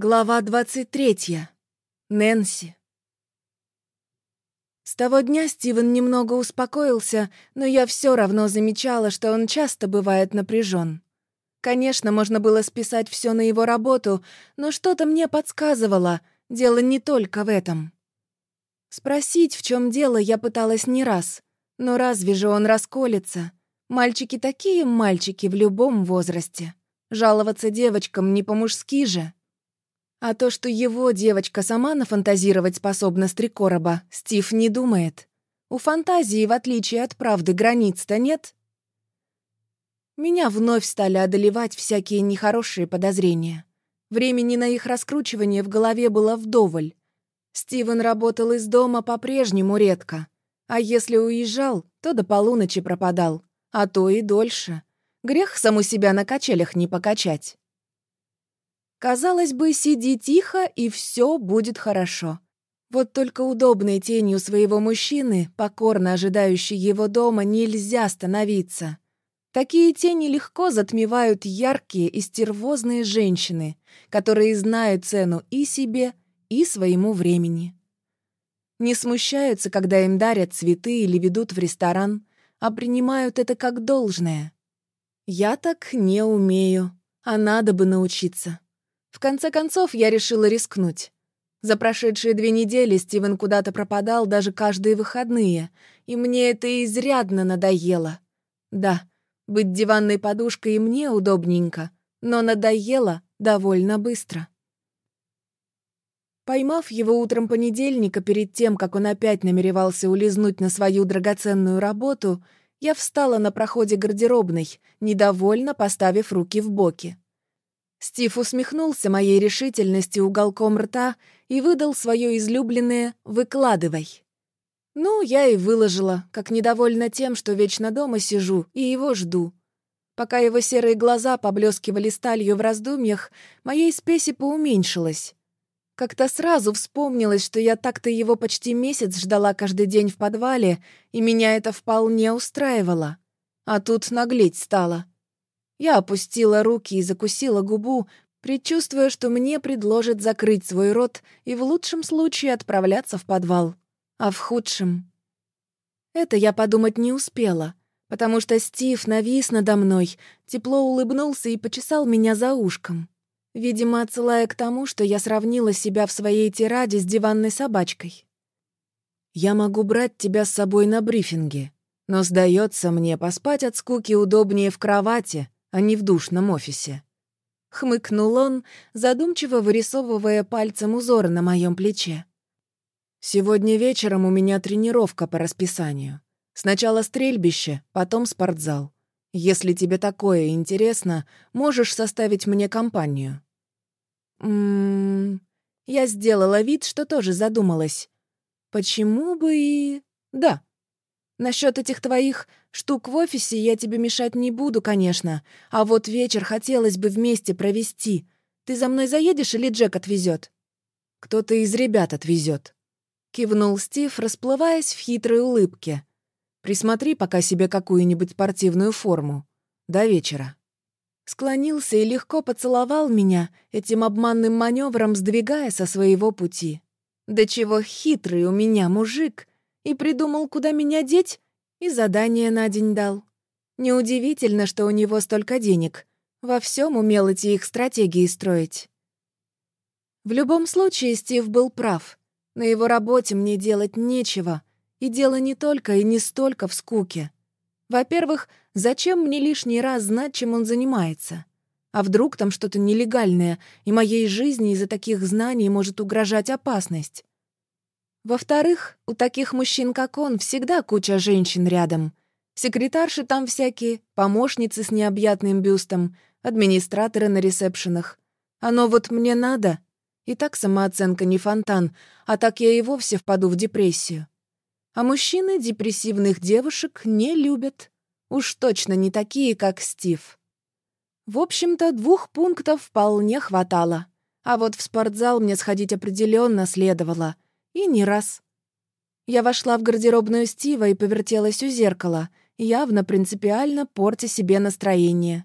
Глава 23. Нэнси. С того дня Стивен немного успокоился, но я все равно замечала, что он часто бывает напряжен. Конечно, можно было списать все на его работу, но что-то мне подсказывало, дело не только в этом. Спросить, в чем дело, я пыталась не раз, но разве же он расколется? Мальчики такие мальчики в любом возрасте. Жаловаться девочкам не по-мужски же. А то, что его девочка сама нафантазировать способна с Стив не думает. У фантазии, в отличие от правды, границ-то нет. Меня вновь стали одолевать всякие нехорошие подозрения. Времени на их раскручивание в голове было вдоволь. Стивен работал из дома по-прежнему редко. А если уезжал, то до полуночи пропадал. А то и дольше. Грех саму себя на качелях не покачать. Казалось бы, сиди тихо, и все будет хорошо. Вот только удобной тенью своего мужчины, покорно ожидающей его дома, нельзя становиться. Такие тени легко затмевают яркие и стервозные женщины, которые знают цену и себе, и своему времени. Не смущаются, когда им дарят цветы или ведут в ресторан, а принимают это как должное. Я так не умею, а надо бы научиться. В конце концов, я решила рискнуть. За прошедшие две недели Стивен куда-то пропадал даже каждые выходные, и мне это изрядно надоело. Да, быть диванной подушкой и мне удобненько, но надоело довольно быстро. Поймав его утром понедельника перед тем, как он опять намеревался улизнуть на свою драгоценную работу, я встала на проходе гардеробной, недовольно поставив руки в боки. Стив усмехнулся моей решительности уголком рта и выдал свое излюбленное «выкладывай». Ну, я и выложила, как недовольна тем, что вечно дома сижу и его жду. Пока его серые глаза поблескивали сталью в раздумьях, моей спеси поуменьшилась. Как-то сразу вспомнилось, что я так-то его почти месяц ждала каждый день в подвале, и меня это вполне устраивало. А тут наглеть стало. Я опустила руки и закусила губу, предчувствуя, что мне предложат закрыть свой рот и в лучшем случае отправляться в подвал, а в худшем... Это я подумать не успела, потому что Стив навис надо мной, тепло улыбнулся и почесал меня за ушком, видимо, отсылая к тому, что я сравнила себя в своей тираде с диванной собачкой. «Я могу брать тебя с собой на брифинге, но, сдается мне, поспать от скуки удобнее в кровати», а не в душном офисе. Хмыкнул он, задумчиво вырисовывая пальцем узоры на моем плече. «Сегодня вечером у меня тренировка по расписанию. Сначала стрельбище, потом спортзал. Если тебе такое интересно, можешь составить мне компанию». «Ммм...» Я сделала вид, что тоже задумалась. «Почему бы и...» «Да, Насчет этих твоих штук в офисе я тебе мешать не буду, конечно, а вот вечер хотелось бы вместе провести. Ты за мной заедешь или Джек отвезет? Кто-то из ребят отвезет. Кивнул Стив, расплываясь в хитрой улыбке. Присмотри пока себе какую-нибудь спортивную форму. До вечера. Склонился и легко поцеловал меня, этим обманным маневром сдвигая со своего пути. Да чего хитрый у меня мужик, и придумал, куда меня деть, и задание на день дал. Неудивительно, что у него столько денег. Во всем умел эти их стратегии строить. В любом случае, Стив был прав. На его работе мне делать нечего. И дело не только и не столько в скуке. Во-первых, зачем мне лишний раз знать, чем он занимается? А вдруг там что-то нелегальное, и моей жизни из-за таких знаний может угрожать опасность? Во-вторых, у таких мужчин, как он, всегда куча женщин рядом. Секретарши там всякие, помощницы с необъятным бюстом, администраторы на ресепшенах. Оно вот мне надо. И так самооценка не фонтан, а так я и вовсе впаду в депрессию. А мужчины депрессивных девушек не любят. Уж точно не такие, как Стив. В общем-то, двух пунктов вполне хватало. А вот в спортзал мне сходить определенно следовало — и не раз. Я вошла в гардеробную Стива и повертелась у зеркала, явно принципиально портя себе настроение.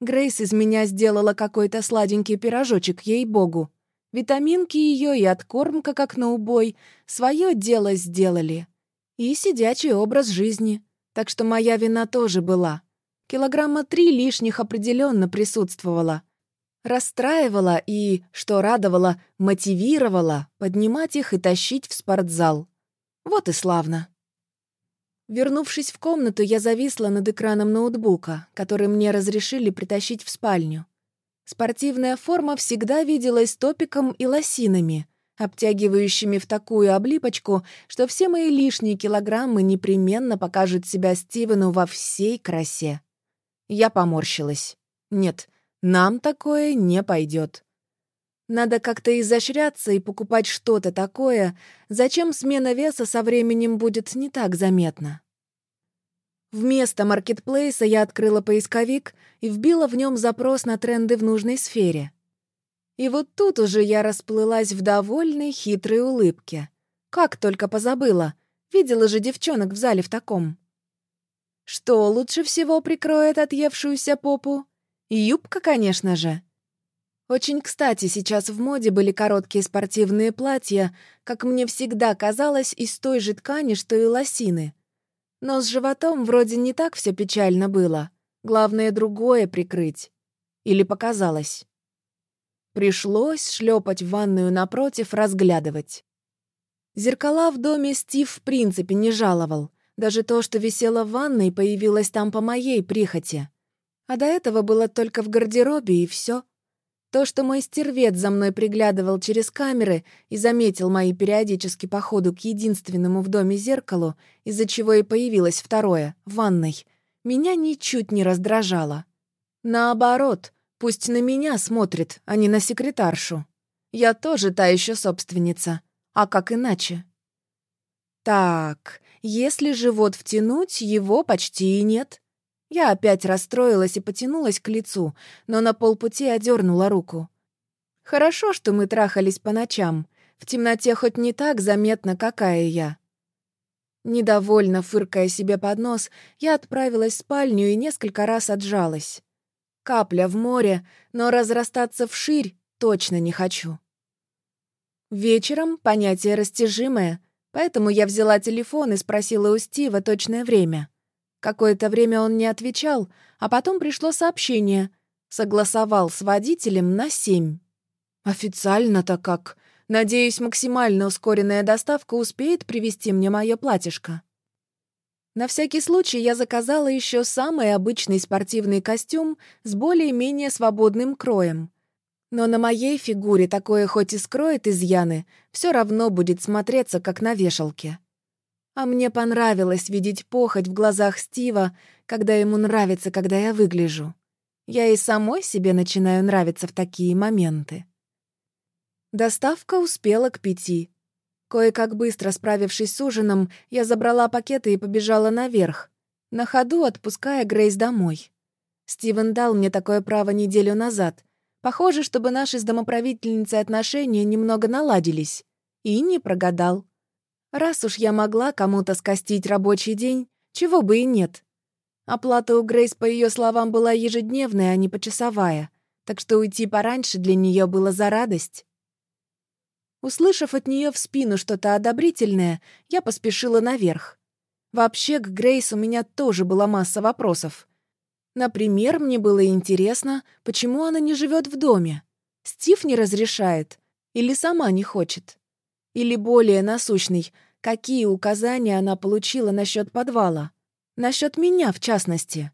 Грейс из меня сделала какой-то сладенький пирожочек, ей-богу. Витаминки ее и откормка, как на убой, свое дело сделали. И сидячий образ жизни. Так что моя вина тоже была. Килограмма три лишних определенно присутствовала. Расстраивала и, что радовало, мотивировала поднимать их и тащить в спортзал. Вот и славно. Вернувшись в комнату, я зависла над экраном ноутбука, который мне разрешили притащить в спальню. Спортивная форма всегда виделась топиком и лосинами, обтягивающими в такую облипочку, что все мои лишние килограммы непременно покажут себя Стивену во всей красе. Я поморщилась. Нет, нам такое не пойдет. Надо как-то изощряться и покупать что-то такое, зачем смена веса со временем будет не так заметна. Вместо маркетплейса я открыла поисковик и вбила в нем запрос на тренды в нужной сфере. И вот тут уже я расплылась в довольной, хитрой улыбке. Как только позабыла. Видела же девчонок в зале в таком. Что лучше всего прикроет отъевшуюся попу? Юбка, конечно же. Очень кстати, сейчас в моде были короткие спортивные платья, как мне всегда казалось, из той же ткани, что и лосины. Но с животом вроде не так все печально было. Главное другое прикрыть. Или показалось. Пришлось шлепать в ванную напротив, разглядывать. Зеркала в доме Стив в принципе не жаловал. Даже то, что висело в ванной, появилось там по моей прихоти. А до этого было только в гардеробе, и все. То, что мой стервец за мной приглядывал через камеры и заметил мои периодически походу к единственному в доме зеркалу, из-за чего и появилось второе, в ванной, меня ничуть не раздражало. Наоборот, пусть на меня смотрит, а не на секретаршу. Я тоже та еще собственница. А как иначе? Так, если живот втянуть, его почти и нет. Я опять расстроилась и потянулась к лицу, но на полпути одернула руку. Хорошо, что мы трахались по ночам. В темноте хоть не так заметно, какая я. Недовольно фыркая себе под нос, я отправилась в спальню и несколько раз отжалась. Капля в море, но разрастаться вширь точно не хочу. Вечером понятие растяжимое, поэтому я взяла телефон и спросила у Стива точное время — Какое-то время он не отвечал, а потом пришло сообщение. Согласовал с водителем на семь. Официально-то как? Надеюсь, максимально ускоренная доставка успеет привезти мне мое платьишко. На всякий случай я заказала еще самый обычный спортивный костюм с более-менее свободным кроем. Но на моей фигуре такое хоть и скроет изъяны, все равно будет смотреться, как на вешалке. А мне понравилось видеть похоть в глазах Стива, когда ему нравится, когда я выгляжу. Я и самой себе начинаю нравиться в такие моменты. Доставка успела к пяти. Кое-как быстро справившись с ужином, я забрала пакеты и побежала наверх, на ходу отпуская Грейс домой. Стивен дал мне такое право неделю назад. Похоже, чтобы наши с домоправительницей отношения немного наладились. И не прогадал. Раз уж я могла кому-то скостить рабочий день, чего бы и нет. Оплата у Грейс, по ее словам, была ежедневная, а не почасовая, так что уйти пораньше для нее было за радость. Услышав от нее в спину что-то одобрительное, я поспешила наверх. Вообще, к Грейс у меня тоже была масса вопросов. Например, мне было интересно, почему она не живет в доме. Стив не разрешает или сама не хочет. Или более насущный, какие указания она получила насчет подвала? Насчет меня, в частности.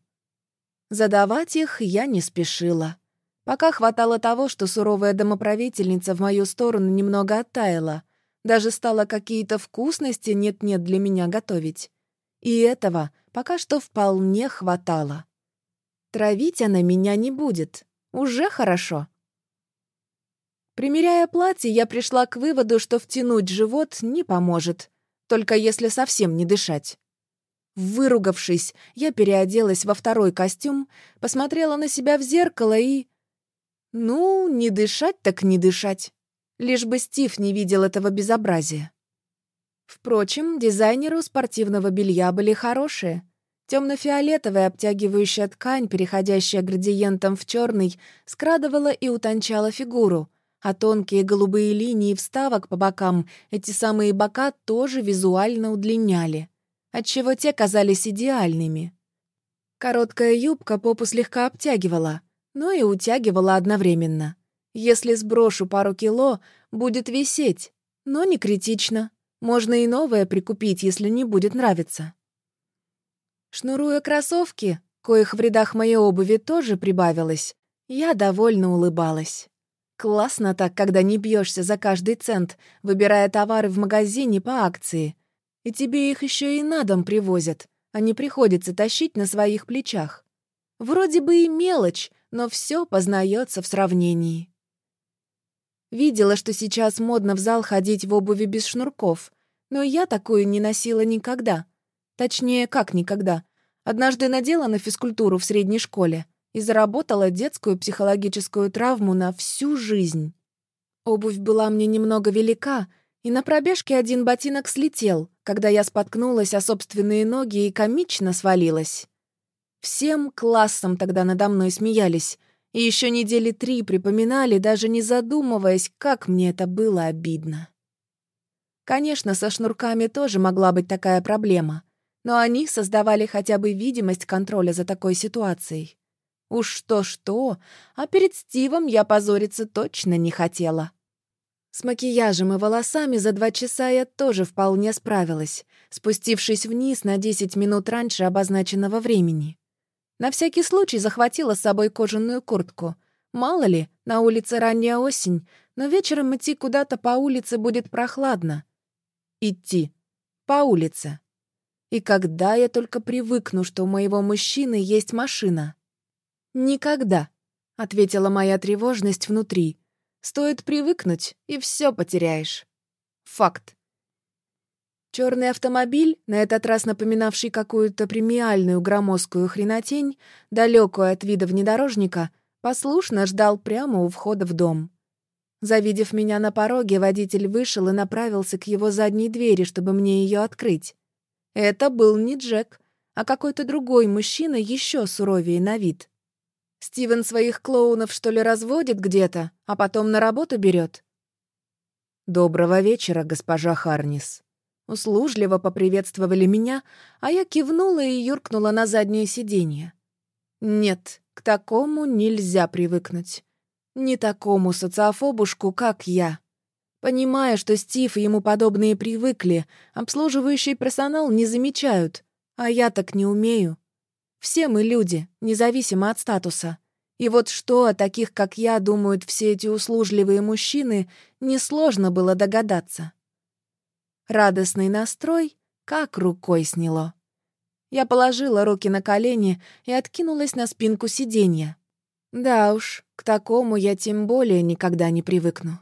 Задавать их я не спешила. Пока хватало того, что суровая домоправительница в мою сторону немного оттаяла. Даже стала какие-то вкусности нет-нет для меня готовить. И этого пока что вполне хватало. Травить она меня не будет. Уже хорошо. Примеряя платье, я пришла к выводу, что втянуть живот не поможет, только если совсем не дышать. Выругавшись, я переоделась во второй костюм, посмотрела на себя в зеркало и... Ну, не дышать так не дышать. Лишь бы Стив не видел этого безобразия. Впрочем, дизайнеры у спортивного белья были хорошие. Темно-фиолетовая обтягивающая ткань, переходящая градиентом в черный, скрадывала и утончала фигуру, а тонкие голубые линии вставок по бокам, эти самые бока тоже визуально удлиняли, отчего те казались идеальными. Короткая юбка попу слегка обтягивала, но и утягивала одновременно. Если сброшу пару кило, будет висеть, но не критично. Можно и новое прикупить, если не будет нравиться. Шнуруя кроссовки, коих в рядах моей обуви тоже прибавилось, я довольно улыбалась. Классно так, когда не бьешься за каждый цент, выбирая товары в магазине по акции. И тебе их еще и на дом привозят, а не приходится тащить на своих плечах. Вроде бы и мелочь, но все познается в сравнении. Видела, что сейчас модно в зал ходить в обуви без шнурков, но я такую не носила никогда — Точнее, как никогда. Однажды надела на физкультуру в средней школе и заработала детскую психологическую травму на всю жизнь. Обувь была мне немного велика, и на пробежке один ботинок слетел, когда я споткнулась о собственные ноги и комично свалилась. Всем классом тогда надо мной смеялись, и еще недели три припоминали, даже не задумываясь, как мне это было обидно. Конечно, со шнурками тоже могла быть такая проблема — но они создавали хотя бы видимость контроля за такой ситуацией. Уж что-что, а перед Стивом я позориться точно не хотела. С макияжем и волосами за два часа я тоже вполне справилась, спустившись вниз на 10 минут раньше обозначенного времени. На всякий случай захватила с собой кожаную куртку. Мало ли, на улице ранняя осень, но вечером идти куда-то по улице будет прохладно. Идти. По улице. И когда я только привыкну, что у моего мужчины есть машина? Никогда, — ответила моя тревожность внутри. Стоит привыкнуть, и все потеряешь. Факт. Черный автомобиль, на этот раз напоминавший какую-то премиальную громоздкую хренотень, далекую от вида внедорожника, послушно ждал прямо у входа в дом. Завидев меня на пороге, водитель вышел и направился к его задней двери, чтобы мне ее открыть. Это был не Джек, а какой-то другой мужчина еще суровее на вид. Стивен своих клоунов, что ли, разводит где-то, а потом на работу берет. «Доброго вечера, госпожа Харнис». Услужливо поприветствовали меня, а я кивнула и юркнула на заднее сиденье. Нет, к такому нельзя привыкнуть. Не такому социофобушку, как я. Понимая, что Стив и ему подобные привыкли, обслуживающий персонал не замечают, а я так не умею. Все мы люди, независимо от статуса. И вот что о таких, как я, думают все эти услужливые мужчины, несложно было догадаться. Радостный настрой как рукой сняло. Я положила руки на колени и откинулась на спинку сиденья. Да уж, к такому я тем более никогда не привыкну.